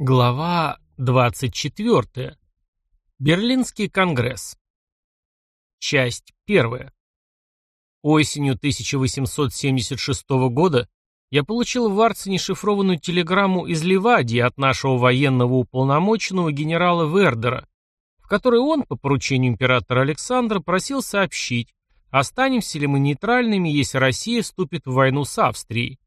Глава 24. Берлинский конгресс. Часть 1. Осенью 1876 года я получил в Варцине шифрованную телеграмму из Ливадии от нашего военного уполномоченного генерала Вердера, в которой он, по поручению императора Александра, просил сообщить, останемся ли мы нейтральными, если Россия вступит в войну с Австрией.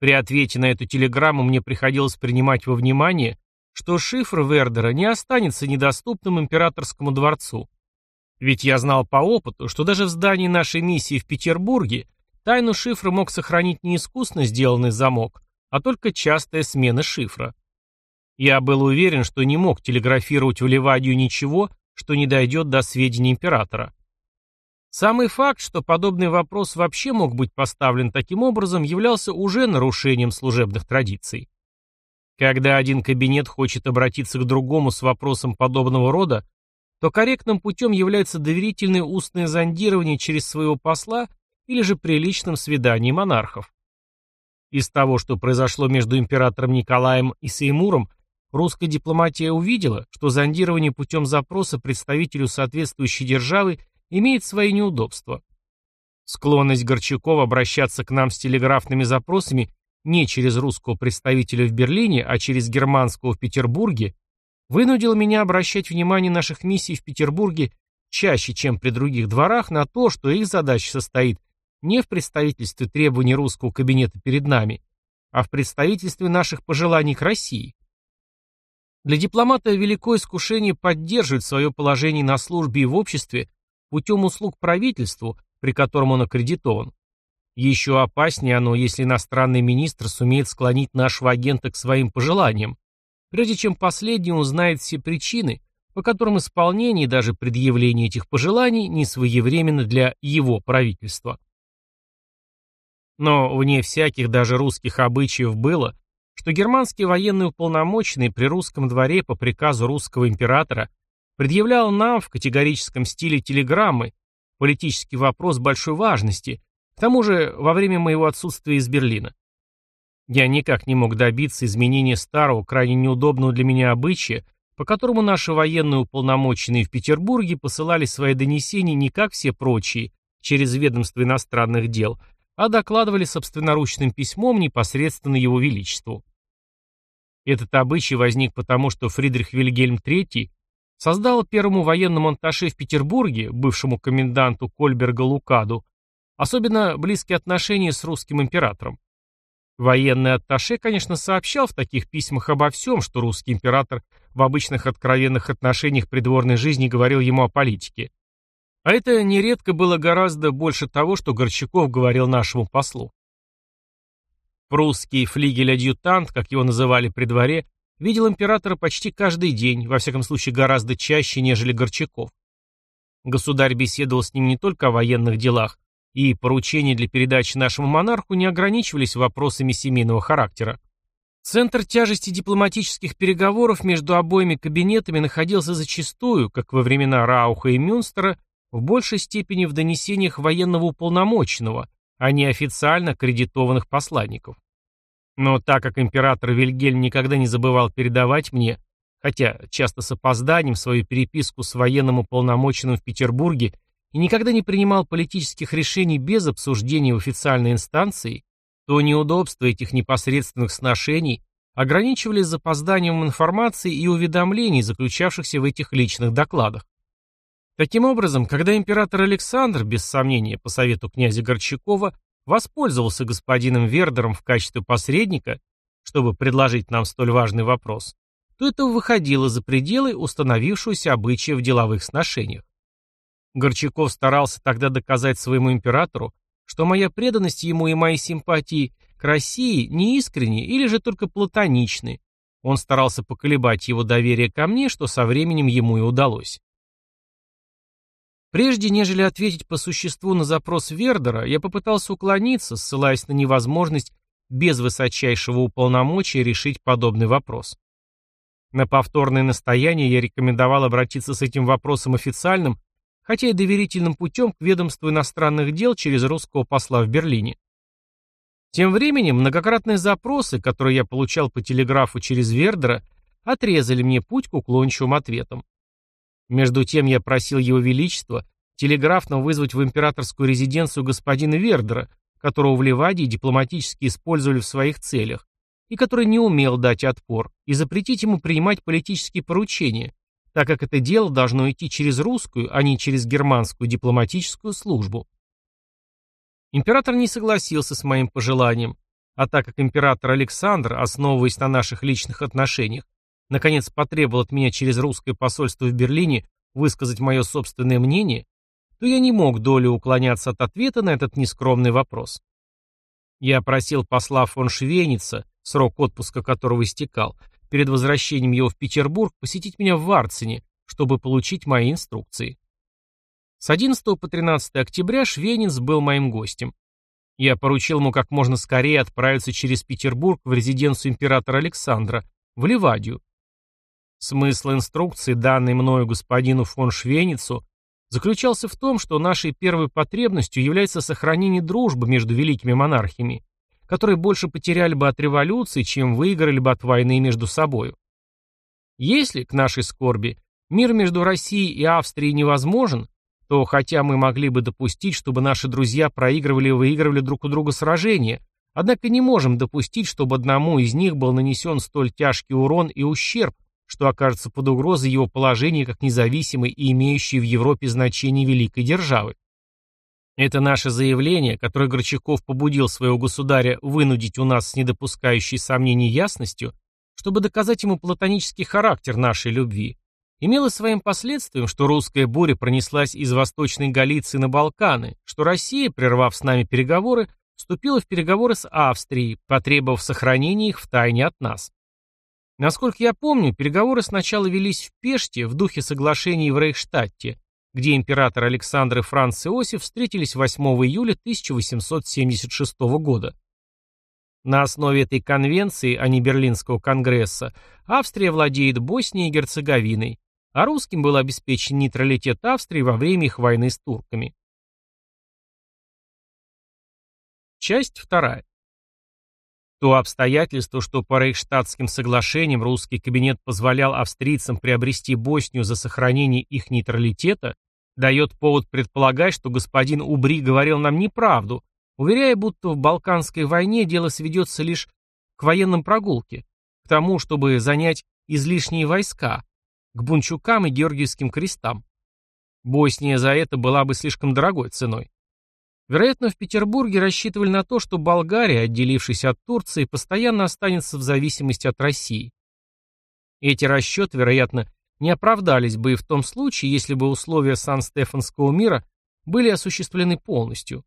При ответе на эту телеграмму мне приходилось принимать во внимание, что шифр Вердера не останется недоступным императорскому дворцу. Ведь я знал по опыту, что даже в здании нашей миссии в Петербурге тайну шифра мог сохранить не искусно сделанный замок, а только частая смена шифра. Я был уверен, что не мог телеграфировать в Ливадию ничего, что не дойдет до сведений императора. Самый факт, что подобный вопрос вообще мог быть поставлен таким образом, являлся уже нарушением служебных традиций. Когда один кабинет хочет обратиться к другому с вопросом подобного рода, то корректным путем является доверительное устное зондирование через своего посла или же при личном свидании монархов. Из того, что произошло между императором Николаем и Сеймуром, русская дипломатия увидела, что зондирование путем запроса представителю соответствующей державы имеет свои неудобства. Склонность Горчакова обращаться к нам с телеграфными запросами не через русского представителя в Берлине, а через германского в Петербурге, вынудила меня обращать внимание наших миссий в Петербурге чаще, чем при других дворах, на то, что их задача состоит не в представительстве требований русского кабинета перед нами, а в представительстве наших пожеланий к России. Для дипломата великое искушение поддерживать свое положение на службе и в обществе путем услуг правительству, при котором он аккредитован. Еще опаснее оно, если иностранный министр сумеет склонить нашего агента к своим пожеланиям, прежде чем последний узнает все причины, по которым исполнение и даже предъявление этих пожеланий не своевременно для его правительства. Но вне всяких даже русских обычаев было, что германские военные уполномоченные при русском дворе по приказу русского императора предъявлял нам в категорическом стиле телеграммы политический вопрос большой важности, к тому же во время моего отсутствия из Берлина. Я никак не мог добиться изменения старого, крайне неудобного для меня обычая, по которому наши военные уполномоченные в Петербурге посылали свои донесения не как все прочие, через ведомство иностранных дел, а докладывали собственноручным письмом непосредственно его величеству. Этот обычай возник потому, что Фридрих Вильгельм III создал первому военному анташе в Петербурге, бывшему коменданту Кольберга Лукаду, особенно близкие отношения с русским императором. Военный атташе, конечно, сообщал в таких письмах обо всем, что русский император в обычных откровенных отношениях придворной жизни говорил ему о политике. А это нередко было гораздо больше того, что Горчаков говорил нашему послу. Прусский флигель-адъютант, как его называли при дворе, видел императора почти каждый день, во всяком случае гораздо чаще, нежели Горчаков. Государь беседовал с ним не только о военных делах, и поручения для передачи нашему монарху не ограничивались вопросами семейного характера. Центр тяжести дипломатических переговоров между обоими кабинетами находился зачастую, как во времена Рауха и Мюнстера, в большей степени в донесениях военного уполномоченного, а не официально аккредитованных посланников. Но так как император Вильгельм никогда не забывал передавать мне, хотя часто с опозданием, свою переписку с военным уполномоченным в Петербурге и никогда не принимал политических решений без обсуждения в официальной инстанции, то неудобства этих непосредственных сношений ограничивались запозданием информации и уведомлений, заключавшихся в этих личных докладах. Таким образом, когда император Александр, без сомнения, по совету князя Горчакова, воспользовался господином Вердером в качестве посредника, чтобы предложить нам столь важный вопрос, то это выходило за пределы установившегося обычая в деловых сношениях. Горчаков старался тогда доказать своему императору, что моя преданность ему и мои симпатии к России не искренни или же только платоничны. Он старался поколебать его доверие ко мне, что со временем ему и удалось. Прежде нежели ответить по существу на запрос Вердера, я попытался уклониться, ссылаясь на невозможность без высочайшего уполномочия решить подобный вопрос. На повторное настояние я рекомендовал обратиться с этим вопросом официальным, хотя и доверительным путем к ведомству иностранных дел через русского посла в Берлине. Тем временем многократные запросы, которые я получал по телеграфу через Вердера, отрезали мне путь к уклончивым ответам. Между тем я просил его величество телеграфно вызвать в императорскую резиденцию господина Вердера, которого в Ливадии дипломатически использовали в своих целях, и который не умел дать отпор, и запретить ему принимать политические поручения, так как это дело должно идти через русскую, а не через германскую дипломатическую службу. Император не согласился с моим пожеланием, а так как император Александр, основываясь на наших личных отношениях, наконец потребовал от меня через русское посольство в Берлине высказать мое собственное мнение, то я не мог долю уклоняться от ответа на этот нескромный вопрос. Я просил посла фон Швейница, срок отпуска которого истекал, перед возвращением его в Петербург посетить меня в Варцине, чтобы получить мои инструкции. С 11 по 13 октября Швейниц был моим гостем. Я поручил ему как можно скорее отправиться через Петербург в резиденцию императора Александра, в Ливадию. Смысл инструкции, данной мною господину фон Швейницу, заключался в том, что нашей первой потребностью является сохранение дружбы между великими монархиями, которые больше потеряли бы от революции, чем выиграли бы от войны между собою. Если, к нашей скорби, мир между Россией и Австрией невозможен, то хотя мы могли бы допустить, чтобы наши друзья проигрывали и выигрывали друг у друга сражения, однако не можем допустить, чтобы одному из них был нанесен столь тяжкий урон и ущерб, что окажется под угрозой его положения как независимой и имеющей в Европе значение великой державы. Это наше заявление, которое Горчаков побудил своего государя вынудить у нас с недопускающей сомнений ясностью, чтобы доказать ему платонический характер нашей любви, имело своим последствием, что русская буря пронеслась из Восточной Галиции на Балканы, что Россия, прервав с нами переговоры, вступила в переговоры с Австрией, потребовав сохранения их в тайне от нас. Насколько я помню, переговоры сначала велись в Пеште, в духе соглашений в Рейхштадте, где император Александр и Франц Иосиф встретились 8 июля 1876 года. На основе этой конвенции, а не Берлинского конгресса, Австрия владеет Боснией и Герцеговиной, а русским был обеспечен нейтралитет Австрии во время их войны с турками. Часть вторая. То обстоятельство, что по Рейхштадтским соглашениям русский кабинет позволял австрийцам приобрести Боснию за сохранение их нейтралитета, дает повод предполагать, что господин Убри говорил нам неправду, уверяя, будто в Балканской войне дело сведется лишь к военным прогулке, к тому, чтобы занять излишние войска, к бунчукам и георгиевским крестам. Босния за это была бы слишком дорогой ценой. Вероятно, в Петербурге рассчитывали на то, что Болгария, отделившись от Турции, постоянно останется в зависимости от России. Эти расчеты, вероятно, не оправдались бы и в том случае, если бы условия Сан-Стефанского мира были осуществлены полностью.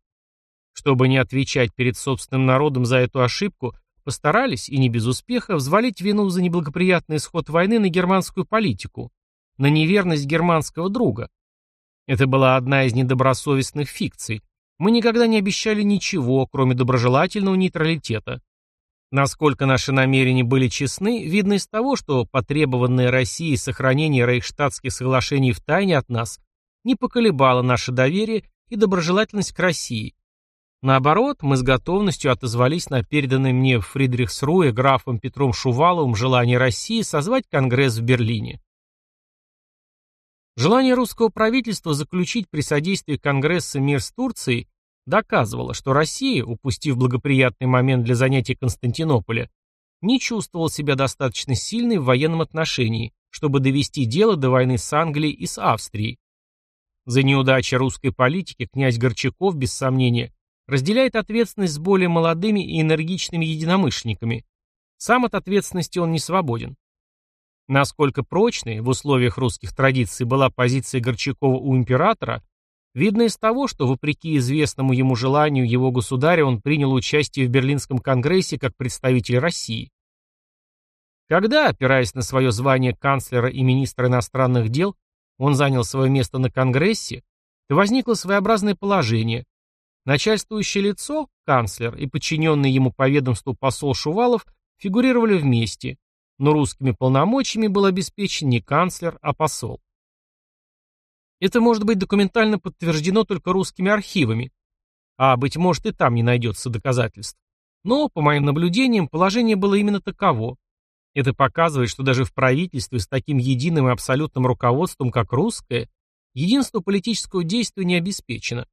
Чтобы не отвечать перед собственным народом за эту ошибку, Постарались, и не без успеха, взвалить вину за неблагоприятный исход войны на германскую политику, на неверность германского друга. Это была одна из недобросовестных фикций. Мы никогда не обещали ничего, кроме доброжелательного нейтралитета. Насколько наши намерения были честны, видно из того, что потребованное Россией сохранение рейхштадтских соглашений в тайне от нас не поколебало наше доверие и доброжелательность к России, Наоборот, мы с готовностью отозвались на переданное мне Фридрихсруе графом Петром Шуваловым желание России созвать Конгресс в Берлине. Желание русского правительства заключить при содействии Конгресса мир с Турцией доказывало, что Россия, упустив благоприятный момент для занятия Константинополя, не чувствовала себя достаточно сильной в военном отношении, чтобы довести дело до войны с Англией и с Австрией. За неудачи русской политики князь Горчаков, без сомнения, разделяет ответственность с более молодыми и энергичными единомышленниками. Сам от ответственности он не свободен. Насколько прочной в условиях русских традиций была позиция Горчакова у императора, видно из того, что, вопреки известному ему желанию его государя, он принял участие в Берлинском конгрессе как представитель России. Когда, опираясь на свое звание канцлера и министра иностранных дел, он занял свое место на конгрессе, то возникло своеобразное положение, Начальствующее лицо, канцлер, и подчиненный ему по ведомству посол Шувалов фигурировали вместе, но русскими полномочиями был обеспечен не канцлер, а посол. Это может быть документально подтверждено только русскими архивами, а, быть может, и там не найдется доказательств. Но, по моим наблюдениям, положение было именно таково. Это показывает, что даже в правительстве с таким единым и абсолютным руководством, как русское, единство политического действия не обеспечено.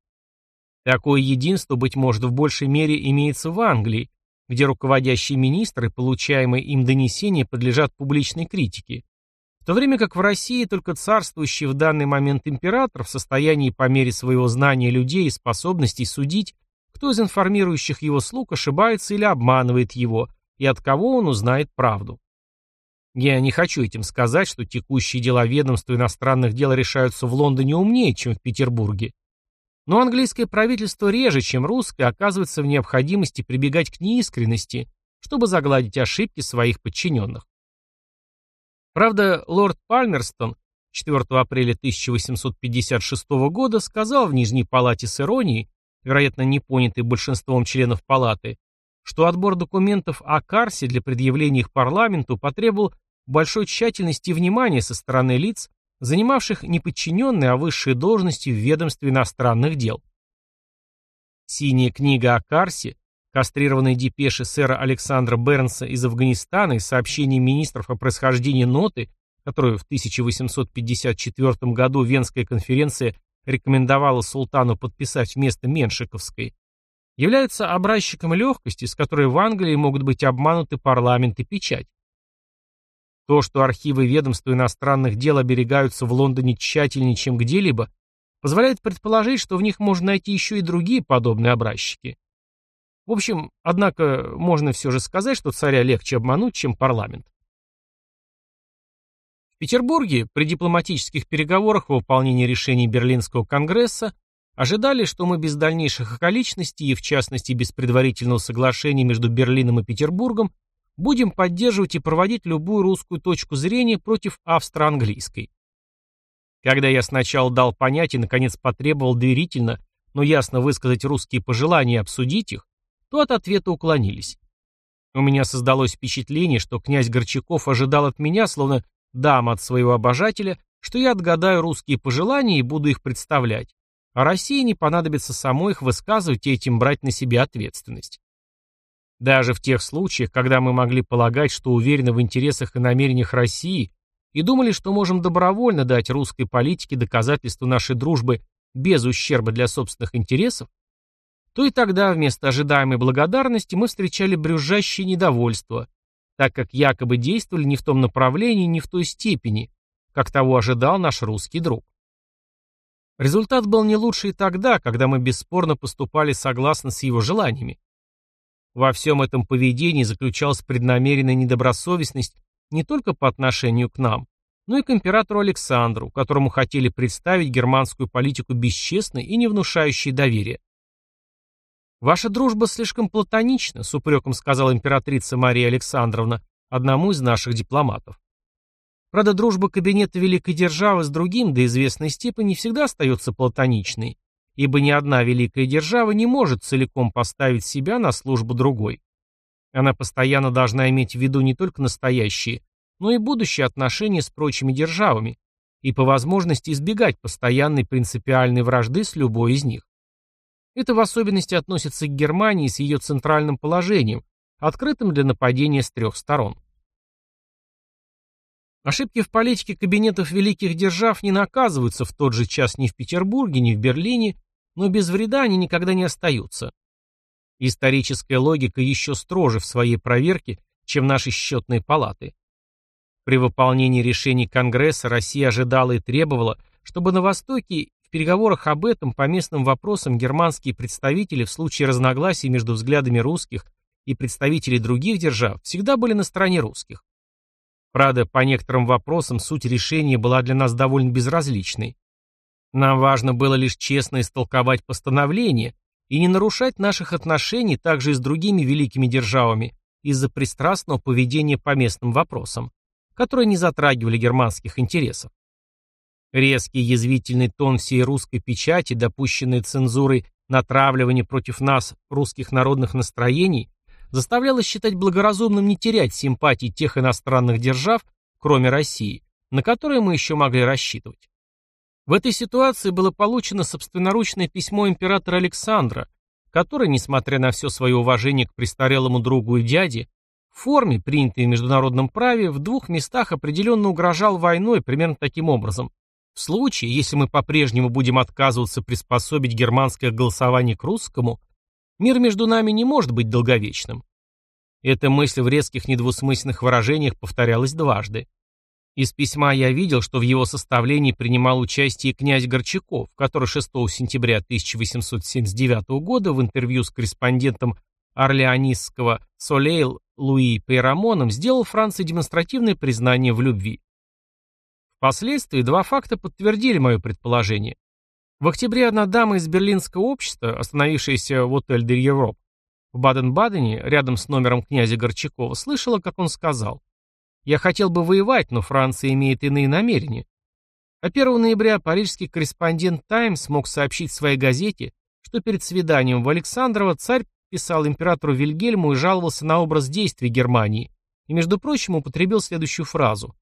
Такое единство, быть может, в большей мере имеется в Англии, где руководящие министры, получаемые им донесения, подлежат публичной критике, в то время как в России только царствующий в данный момент император в состоянии по мере своего знания людей и способностей судить, кто из информирующих его слуг ошибается или обманывает его, и от кого он узнает правду. Я не хочу этим сказать, что текущие дела ведомства иностранных дел решаются в Лондоне умнее, чем в Петербурге. Но английское правительство реже, чем русское, оказывается в необходимости прибегать к неискренности, чтобы загладить ошибки своих подчиненных. Правда, лорд Пальмерстон 4 апреля 1856 года сказал в Нижней палате с иронией, вероятно, не понятой большинством членов палаты, что отбор документов о Карсе для предъявления их парламенту потребовал большой тщательности и внимания со стороны лиц, занимавших не подчиненные, а высшие должности в ведомстве иностранных дел. Синяя книга о Карсе, кастрированные депеши сэра Александра Бернса из Афганистана и сообщения министров о происхождении ноты, которую в 1854 году Венская конференция рекомендовала султану подписать вместо Меншиковской, являются образчиком легкости, с которой в Англии могут быть обмануты парламент и печать. То, что архивы ведомства иностранных дел оберегаются в Лондоне тщательнее, чем где-либо, позволяет предположить, что в них можно найти еще и другие подобные образчики. В общем, однако, можно все же сказать, что царя легче обмануть, чем парламент. В Петербурге при дипломатических переговорах о выполнении решений Берлинского конгресса ожидали, что мы без дальнейших околичностей и, в частности, без предварительного соглашения между Берлином и Петербургом будем поддерживать и проводить любую русскую точку зрения против австро-английской. Когда я сначала дал понять и, наконец, потребовал доверительно, но ясно высказать русские пожелания и обсудить их, то от ответа уклонились. У меня создалось впечатление, что князь Горчаков ожидал от меня, словно дам от своего обожателя, что я отгадаю русские пожелания и буду их представлять, а России не понадобится самой их высказывать и этим брать на себя ответственность. Даже в тех случаях, когда мы могли полагать, что уверены в интересах и намерениях России и думали, что можем добровольно дать русской политике доказательство нашей дружбы без ущерба для собственных интересов, то и тогда вместо ожидаемой благодарности мы встречали брюзжащее недовольство, так как якобы действовали не в том направлении, не в той степени, как того ожидал наш русский друг. Результат был не лучше и тогда, когда мы бесспорно поступали согласно с его желаниями. Во всем этом поведении заключалась преднамеренная недобросовестность не только по отношению к нам, но и к императору Александру, которому хотели представить германскую политику бесчестной и не внушающей доверия. «Ваша дружба слишком платонична», — с упреком сказала императрица Мария Александровна, одному из наших дипломатов. Правда, дружба кабинета Великой Державы с другим до известной степени всегда остается платоничной, ибо ни одна великая держава не может целиком поставить себя на службу другой. Она постоянно должна иметь в виду не только настоящие, но и будущие отношения с прочими державами, и по возможности избегать постоянной принципиальной вражды с любой из них. Это в особенности относится к Германии с ее центральным положением, открытым для нападения с трех сторон. Ошибки в политике кабинетов великих держав не наказываются в тот же час ни в Петербурге, ни в Берлине, но без вреда они никогда не остаются. Историческая логика еще строже в своей проверке, чем наши счетные палаты. При выполнении решений Конгресса Россия ожидала и требовала, чтобы на Востоке в переговорах об этом по местным вопросам германские представители в случае разногласий между взглядами русских и представителей других держав всегда были на стороне русских. Правда, по некоторым вопросам суть решения была для нас довольно безразличной. Нам важно было лишь честно истолковать постановление и не нарушать наших отношений также и с другими великими державами из-за пристрастного поведения по местным вопросам, которые не затрагивали германских интересов. Резкий язвительный тон всей русской печати, допущенный цензурой натравливания против нас русских народных настроений, заставляло считать благоразумным не терять симпатий тех иностранных держав, кроме России, на которые мы еще могли рассчитывать. В этой ситуации было получено собственноручное письмо императора Александра, который, несмотря на все свое уважение к престарелому другу и дяде, в форме, принятой в международном праве, в двух местах определенно угрожал войной примерно таким образом. В случае, если мы по-прежнему будем отказываться приспособить германское голосование к русскому, мир между нами не может быть долговечным. Эта мысль в резких недвусмысленных выражениях повторялась дважды. Из письма я видел, что в его составлении принимал участие князь Горчаков, который 6 сентября 1879 года в интервью с корреспондентом орлеонистского Солейл Луи Пейрамоном сделал Франции демонстративное признание в любви. Впоследствии два факта подтвердили мое предположение. В октябре одна дама из берлинского общества, остановившаяся в отель де Европ в Баден-Бадене, рядом с номером князя Горчакова, слышала, как он сказал «Я хотел бы воевать, но Франция имеет иные намерения». А 1 ноября парижский корреспондент «Таймс» смог сообщить в своей газете, что перед свиданием в Александрово царь писал императору Вильгельму и жаловался на образ действий Германии, и, между прочим, употребил следующую фразу.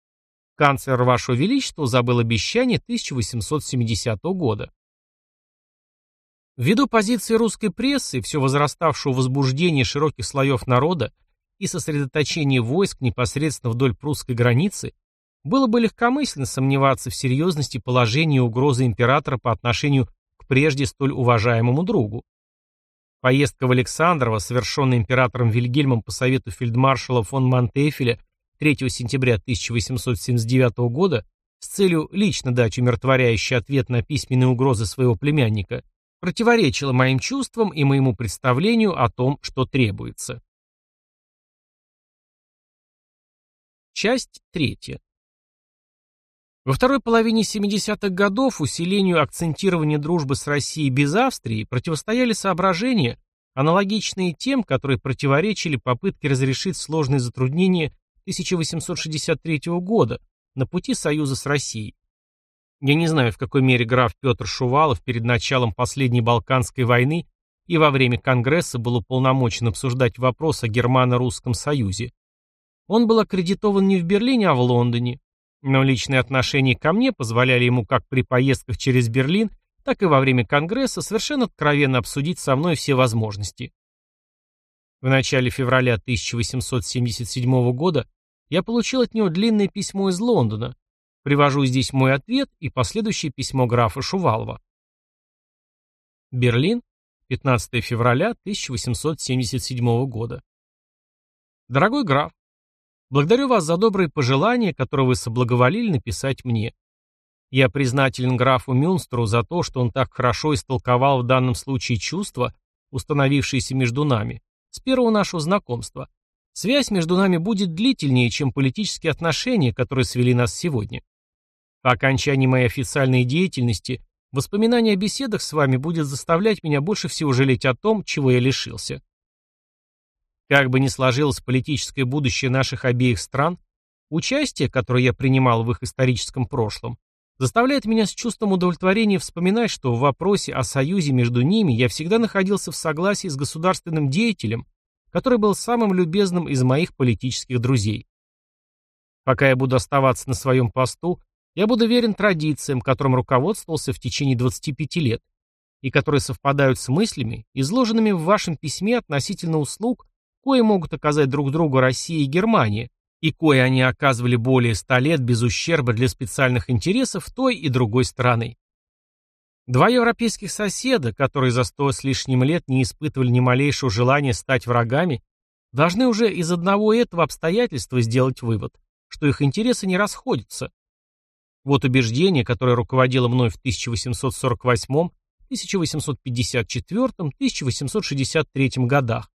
«Канцлер Вашего Величества забыл обещание 1870 года». Ввиду позиции русской прессы, все возраставшего возбуждения широких слоев народа и сосредоточения войск непосредственно вдоль прусской границы, было бы легкомысленно сомневаться в серьезности положения и угрозы императора по отношению к прежде столь уважаемому другу. Поездка в Александрово, совершенная императором Вильгельмом по совету фельдмаршала фон Монтефеля 3 сентября 1879 года с целью лично дать умиротворяющий ответ на письменные угрозы своего племянника, противоречила моим чувствам и моему представлению о том, что требуется. Часть третья. Во второй половине 70-х годов усилению акцентирования дружбы с Россией без Австрии противостояли соображения, аналогичные тем, которые противоречили попытке разрешить сложные затруднения 1863 года на пути союза с Россией. Я не знаю, в какой мере граф Петр Шувалов перед началом последней Балканской войны и во время Конгресса был уполномочен обсуждать вопрос о Германо-Русском союзе. Он был аккредитован не в Берлине, а в Лондоне, но личные отношения ко мне позволяли ему как при поездках через Берлин, так и во время Конгресса совершенно откровенно обсудить со мной все возможности. В начале февраля 1877 года я получил от него длинное письмо из Лондона. Привожу здесь мой ответ и последующее письмо графа Шувалова. Берлин, 15 февраля 1877 года. Дорогой граф, Благодарю вас за добрые пожелания, которые вы соблаговолили написать мне. Я признателен графу Мюнстеру за то, что он так хорошо истолковал в данном случае чувства, установившиеся между нами, с первого нашего знакомства. Связь между нами будет длительнее, чем политические отношения, которые свели нас сегодня. По окончании моей официальной деятельности воспоминания о беседах с вами будет заставлять меня больше всего жалеть о том, чего я лишился. Как бы ни сложилось политическое будущее наших обеих стран, участие, которое я принимал в их историческом прошлом, заставляет меня с чувством удовлетворения вспоминать, что в вопросе о союзе между ними я всегда находился в согласии с государственным деятелем, который был самым любезным из моих политических друзей. Пока я буду оставаться на своем посту, я буду верен традициям, которым руководствовался в течение 25 лет, и которые совпадают с мыслями, изложенными в вашем письме относительно услуг, кое могут оказать друг другу Россия и Германия, и кое они оказывали более ста лет без ущерба для специальных интересов той и другой страны. Два европейских соседа, которые за сто с лишним лет не испытывали ни малейшего желания стать врагами, должны уже из одного этого обстоятельства сделать вывод, что их интересы не расходятся. Вот убеждение, которое руководило мной в 1848, 1854, 1863 годах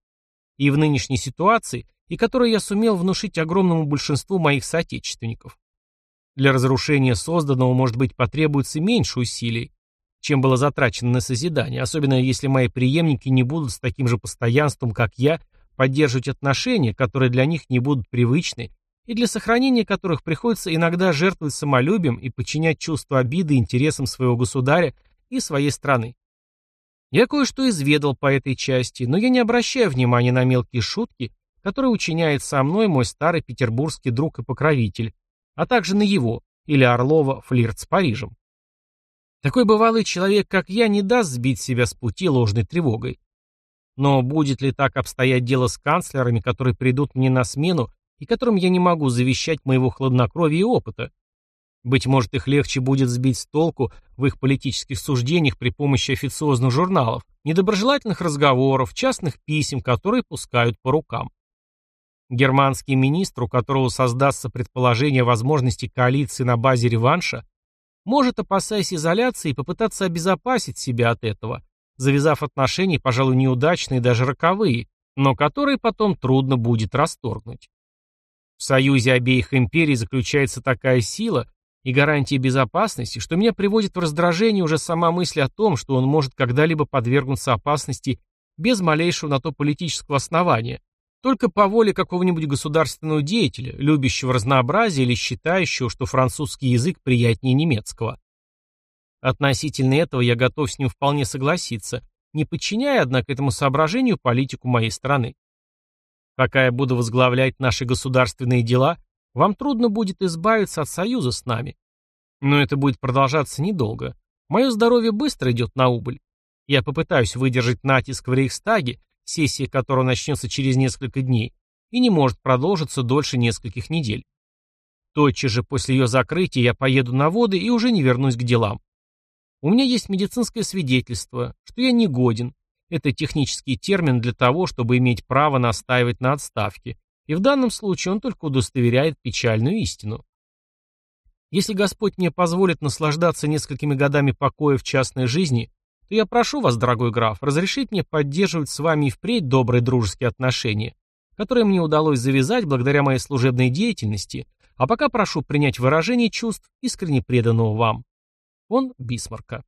и в нынешней ситуации, и которую я сумел внушить огромному большинству моих соотечественников. Для разрушения созданного, может быть, потребуется меньше усилий, чем было затрачено на созидание, особенно если мои преемники не будут с таким же постоянством, как я, поддерживать отношения, которые для них не будут привычны, и для сохранения которых приходится иногда жертвовать самолюбием и подчинять чувство обиды интересам своего государя и своей страны. Я кое-что изведал по этой части, но я не обращаю внимания на мелкие шутки, которые учиняет со мной мой старый петербургский друг и покровитель, а также на его, или Орлова, флирт с Парижем. Такой бывалый человек, как я, не даст сбить себя с пути ложной тревогой. Но будет ли так обстоять дело с канцлерами, которые придут мне на смену и которым я не могу завещать моего хладнокровия и опыта? Быть может, их легче будет сбить с толку в их политических суждениях при помощи официозных журналов, недоброжелательных разговоров, частных писем, которые пускают по рукам. Германский министр, у которого создастся предположение возможности коалиции на базе реванша, может, опасаясь изоляции, попытаться обезопасить себя от этого, завязав отношения, пожалуй, неудачные даже роковые, но которые потом трудно будет расторгнуть. В союзе обеих империй заключается такая сила и гарантия безопасности, что меня приводит в раздражение уже сама мысль о том, что он может когда-либо подвергнуться опасности без малейшего на то политического основания, только по воле какого-нибудь государственного деятеля, любящего разнообразие или считающего, что французский язык приятнее немецкого. Относительно этого я готов с ним вполне согласиться, не подчиняя, однако, этому соображению политику моей страны. Пока я буду возглавлять наши государственные дела, вам трудно будет избавиться от союза с нами. Но это будет продолжаться недолго. Мое здоровье быстро идет на убыль. Я попытаюсь выдержать натиск в Рейхстаге, сессия которого начнется через несколько дней, и не может продолжиться дольше нескольких недель. Тотчас же после ее закрытия я поеду на воды и уже не вернусь к делам. У меня есть медицинское свидетельство, что я не годен. Это технический термин для того, чтобы иметь право настаивать на отставке, и в данном случае он только удостоверяет печальную истину. Если Господь мне позволит наслаждаться несколькими годами покоя в частной жизни, то я прошу вас, дорогой граф, разрешить мне поддерживать с вами и впредь добрые дружеские отношения, которые мне удалось завязать благодаря моей служебной деятельности, а пока прошу принять выражение чувств, искренне преданного вам. Он Бисмарка.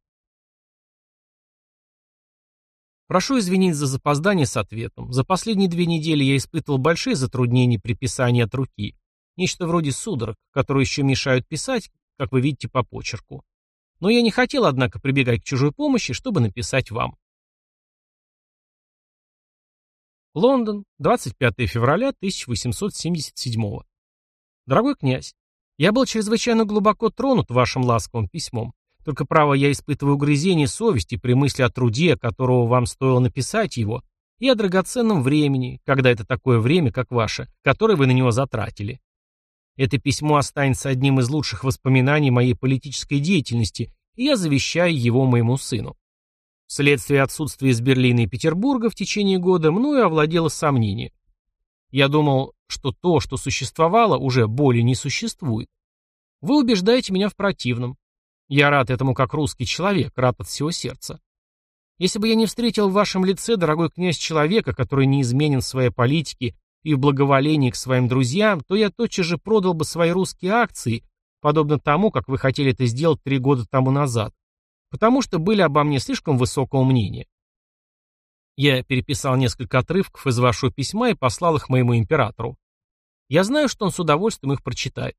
Прошу извинить за запоздание с ответом. За последние две недели я испытывал большие затруднения при писании от руки. Нечто вроде судорог, которые еще мешают писать, как вы видите по почерку. Но я не хотел, однако, прибегать к чужой помощи, чтобы написать вам. Лондон, 25 февраля 1877 Дорогой князь, я был чрезвычайно глубоко тронут вашим ласковым письмом. Только право я испытываю угрызение совести при мысли о труде, которого вам стоило написать его, и о драгоценном времени, когда это такое время, как ваше, которое вы на него затратили. Это письмо останется одним из лучших воспоминаний моей политической деятельности, и я завещаю его моему сыну. Вследствие отсутствия из Берлина и Петербурга в течение года мною овладело сомнение. Я думал, что то, что существовало, уже более не существует. Вы убеждаете меня в противном. Я рад этому как русский человек, рад от всего сердца. Если бы я не встретил в вашем лице, дорогой князь, человека, который не изменен в своей политике и в благоволении к своим друзьям, то я тотчас же продал бы свои русские акции, подобно тому, как вы хотели это сделать три года тому назад, потому что были обо мне слишком высокого мнения. Я переписал несколько отрывков из вашего письма и послал их моему императору. Я знаю, что он с удовольствием их прочитает.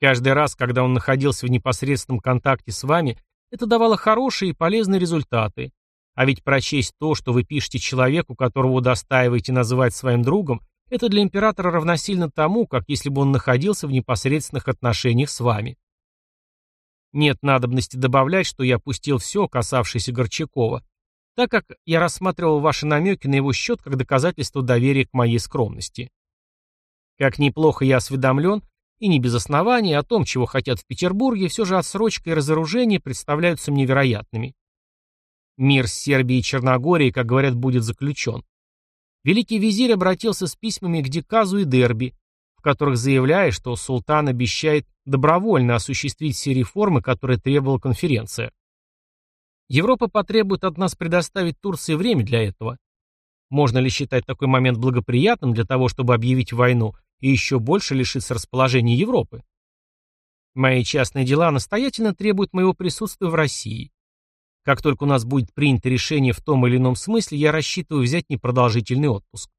Каждый раз, когда он находился в непосредственном контакте с вами, это давало хорошие и полезные результаты. А ведь прочесть то, что вы пишете человеку, которого удостаиваете называть своим другом, это для императора равносильно тому, как если бы он находился в непосредственных отношениях с вами. Нет надобности добавлять, что я опустил все, касавшееся Горчакова, так как я рассматривал ваши намеки на его счет как доказательство доверия к моей скромности. Как неплохо я осведомлен, и не без оснований, о том, чего хотят в Петербурге, все же отсрочка и разоружение представляются мне вероятными. Мир с Сербией и Черногорией, как говорят, будет заключен. Великий визирь обратился с письмами к Диказу и Дерби, в которых заявляет, что султан обещает добровольно осуществить все реформы, которые требовала конференция. Европа потребует от нас предоставить Турции время для этого. Можно ли считать такой момент благоприятным для того, чтобы объявить войну и еще больше лишиться расположения Европы? Мои частные дела настоятельно требуют моего присутствия в России. Как только у нас будет принято решение в том или ином смысле, я рассчитываю взять непродолжительный отпуск.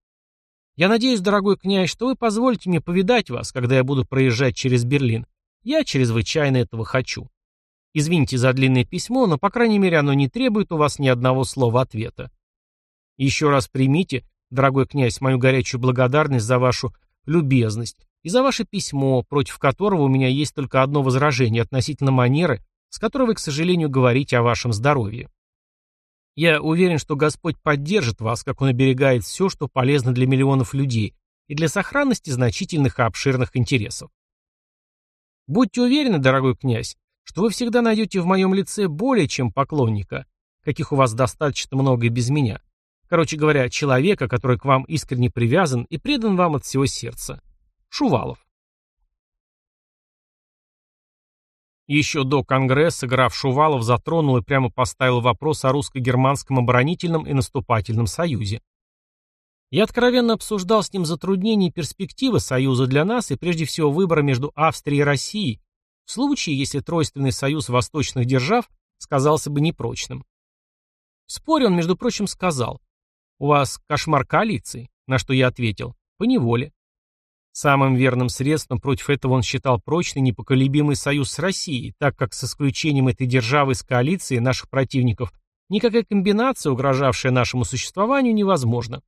Я надеюсь, дорогой князь, что вы позволите мне повидать вас, когда я буду проезжать через Берлин. Я чрезвычайно этого хочу. Извините за длинное письмо, но, по крайней мере, оно не требует у вас ни одного слова ответа. Еще раз примите, дорогой князь, мою горячую благодарность за вашу любезность и за ваше письмо, против которого у меня есть только одно возражение относительно манеры, с которой вы, к сожалению, говорите о вашем здоровье. Я уверен, что Господь поддержит вас, как Он оберегает все, что полезно для миллионов людей и для сохранности значительных и обширных интересов. Будьте уверены, дорогой князь, что вы всегда найдете в моем лице более чем поклонника, каких у вас достаточно много и без меня. Короче говоря, человека, который к вам искренне привязан и предан вам от всего сердца. Шувалов. Еще до Конгресса граф Шувалов затронул и прямо поставил вопрос о русско-германском оборонительном и наступательном союзе. Я откровенно обсуждал с ним затруднения и перспективы союза для нас и прежде всего выбора между Австрией и Россией, в случае, если тройственный союз восточных держав сказался бы непрочным. В споре он, между прочим, сказал, «У вас кошмар коалиции», на что я ответил, «По неволе». Самым верным средством против этого он считал прочный непоколебимый союз с Россией, так как с исключением этой державы из коалиции наших противников никакая комбинация, угрожавшая нашему существованию, невозможна.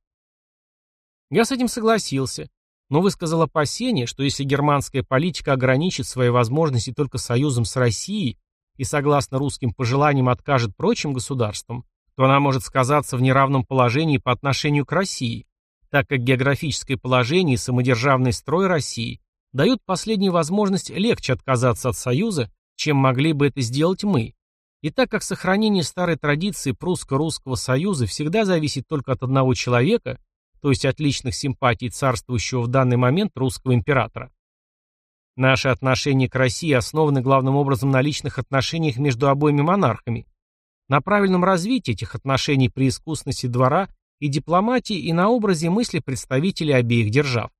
Я с этим согласился, но высказал опасение, что если германская политика ограничит свои возможности только союзом с Россией и, согласно русским пожеланиям, откажет прочим государствам, то она может сказаться в неравном положении по отношению к России, так как географическое положение и самодержавный строй России дают последнюю возможность легче отказаться от Союза, чем могли бы это сделать мы, и так как сохранение старой традиции прусско-русского союза всегда зависит только от одного человека, то есть от личных симпатий царствующего в данный момент русского императора. Наши отношения к России основаны главным образом на личных отношениях между обоими монархами, на правильном развитии этих отношений при искусности двора и дипломатии и на образе мысли представителей обеих держав.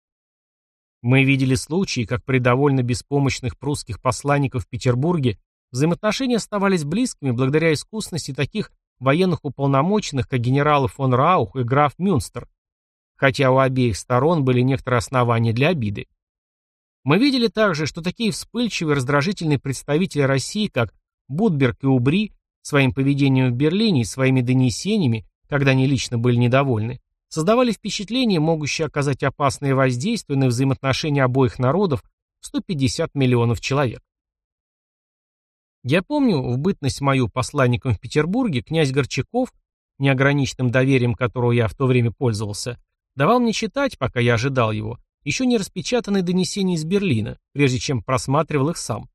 Мы видели случаи, как при довольно беспомощных прусских посланников в Петербурге взаимоотношения оставались близкими благодаря искусности таких военных уполномоченных, как генералы фон Раух и граф Мюнстер, хотя у обеих сторон были некоторые основания для обиды. Мы видели также, что такие вспыльчивые раздражительные представители России, как Будберг и Убри, своим поведением в Берлине и своими донесениями, когда они лично были недовольны, создавали впечатление, могущее оказать опасное воздействие на взаимоотношения обоих народов 150 миллионов человек. Я помню, в бытность мою посланником в Петербурге князь Горчаков, неограниченным доверием которого я в то время пользовался, Давал мне читать, пока я ожидал его, еще не распечатанные донесения из Берлина, прежде чем просматривал их сам.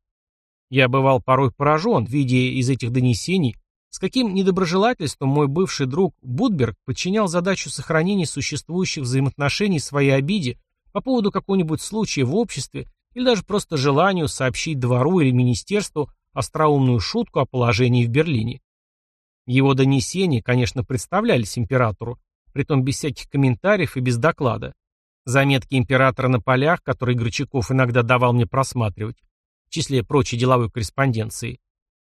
Я бывал порой поражен, видя из этих донесений, с каким недоброжелательством мой бывший друг Будберг подчинял задачу сохранения существующих взаимоотношений своей обиде по поводу какого-нибудь случая в обществе или даже просто желанию сообщить двору или министерству остроумную шутку о положении в Берлине. Его донесения, конечно, представлялись императору, притом без всяких комментариев и без доклада. Заметки императора на полях, которые Горчаков иногда давал мне просматривать, в числе прочей деловой корреспонденции,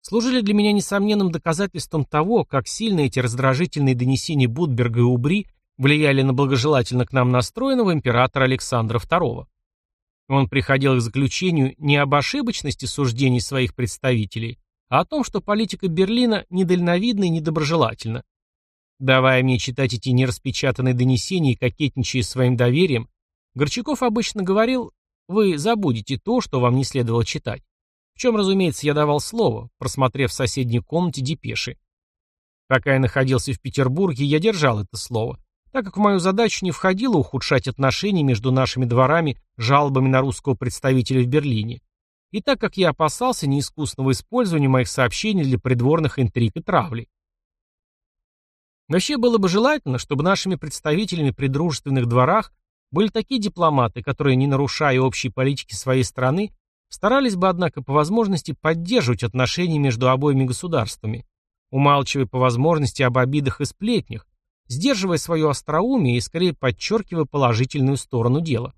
служили для меня несомненным доказательством того, как сильно эти раздражительные донесения Будберга и Убри влияли на благожелательно к нам настроенного императора Александра II. Он приходил к заключению не об ошибочности суждений своих представителей, а о том, что политика Берлина недальновидна и недоброжелательна. Давая мне читать эти нераспечатанные донесения и кокетничая своим доверием, Горчаков обычно говорил, вы забудете то, что вам не следовало читать. В чем, разумеется, я давал слово, просмотрев в соседней комнате депеши. Пока я находился в Петербурге, я держал это слово, так как в мою задачу не входило ухудшать отношения между нашими дворами жалобами на русского представителя в Берлине, и так как я опасался неискусного использования моих сообщений для придворных интриг и травли. Вообще было бы желательно, чтобы нашими представителями при дружественных дворах были такие дипломаты, которые, не нарушая общей политики своей страны, старались бы, однако, по возможности поддерживать отношения между обоими государствами, умалчивая по возможности об обидах и сплетнях, сдерживая свое остроумие и скорее подчеркивая положительную сторону дела.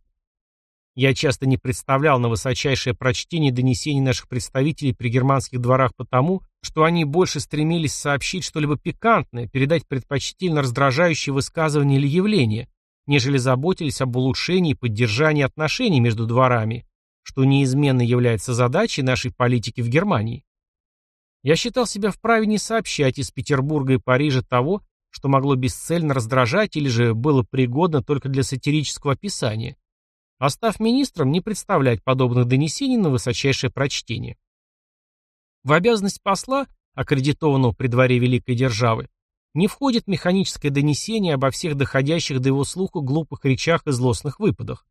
Я часто не представлял на высочайшее прочтение донесений наших представителей при германских дворах потому, что они больше стремились сообщить что-либо пикантное, передать предпочтительно раздражающие высказывания или явления, нежели заботились об улучшении и поддержании отношений между дворами, что неизменно является задачей нашей политики в Германии. Я считал себя вправе не сообщать из Петербурга и Парижа того, что могло бесцельно раздражать или же было пригодно только для сатирического описания, Остав министром не представлять подобных донесений на высочайшее прочтение. В обязанность посла, аккредитованного при дворе Великой Державы, не входит механическое донесение обо всех доходящих до его слуха глупых речах и злостных выпадах.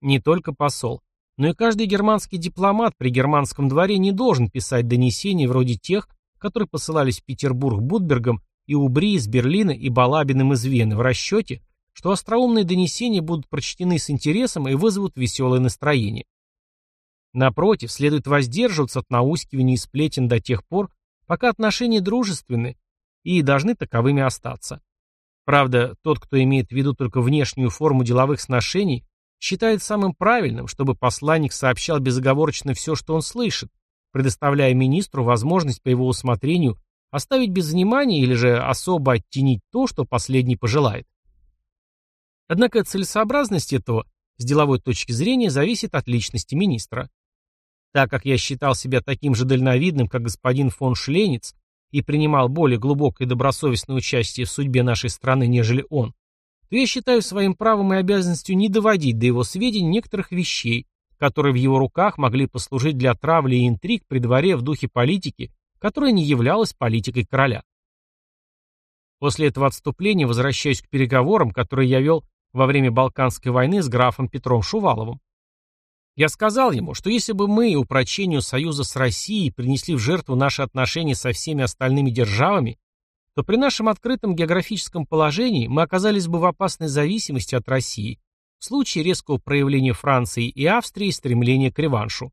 Не только посол, но и каждый германский дипломат при германском дворе не должен писать донесений вроде тех, которые посылались в Петербург Будбергом и Убри из Берлина и Балабиным из Вены в расчете, что остроумные донесения будут прочтены с интересом и вызовут веселое настроение. Напротив, следует воздерживаться от наускиваний и сплетен до тех пор, пока отношения дружественны и должны таковыми остаться. Правда, тот, кто имеет в виду только внешнюю форму деловых сношений, считает самым правильным, чтобы посланник сообщал безоговорочно все, что он слышит, предоставляя министру возможность по его усмотрению оставить без внимания или же особо оттенить то, что последний пожелает. Однако целесообразность этого с деловой точки зрения зависит от личности министра. Так как я считал себя таким же дальновидным, как господин фон Шленец, и принимал более глубокое и добросовестное участие в судьбе нашей страны, нежели он, то я считаю своим правом и обязанностью не доводить до его сведений некоторых вещей, которые в его руках могли послужить для травли и интриг при дворе в духе политики, которая не являлась политикой короля. После этого отступления возвращаюсь к переговорам, которые я вел во время Балканской войны с графом Петром Шуваловым. Я сказал ему, что если бы мы упрочению союза с Россией принесли в жертву наши отношения со всеми остальными державами, то при нашем открытом географическом положении мы оказались бы в опасной зависимости от России в случае резкого проявления Франции и Австрии стремления к реваншу.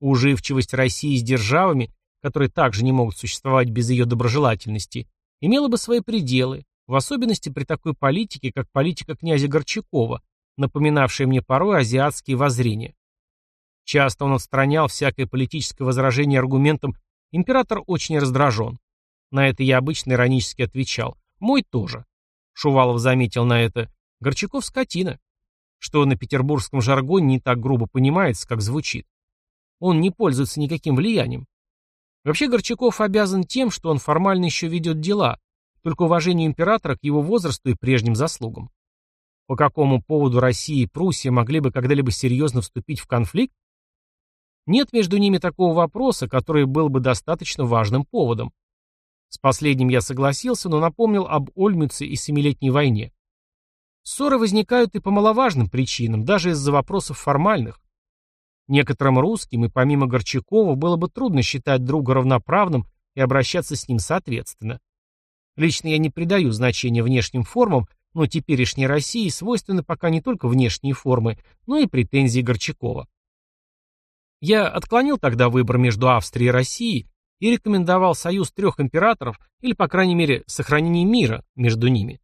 Уживчивость России с державами, которые также не могут существовать без ее доброжелательности, имела бы свои пределы, в особенности при такой политике, как политика князя Горчакова, напоминавшая мне порой азиатские воззрения. Часто он отстранял всякое политическое возражение аргументом «император очень раздражен». На это я обычно иронически отвечал «мой тоже». Шувалов заметил на это «Горчаков скотина», что на петербургском жаргоне не так грубо понимается, как звучит. Он не пользуется никаким влиянием. Вообще Горчаков обязан тем, что он формально еще ведет дела, только уважению императора к его возрасту и прежним заслугам. По какому поводу Россия и Пруссия могли бы когда-либо серьезно вступить в конфликт? Нет между ними такого вопроса, который был бы достаточно важным поводом. С последним я согласился, но напомнил об Ольмюце и Семилетней войне. Ссоры возникают и по маловажным причинам, даже из-за вопросов формальных. Некоторым русским и помимо Горчакова было бы трудно считать друга равноправным и обращаться с ним соответственно. Лично я не придаю значения внешним формам, но теперешней России свойственны пока не только внешние формы, но и претензии Горчакова. Я отклонил тогда выбор между Австрией и Россией и рекомендовал союз трех императоров или, по крайней мере, сохранение мира между ними.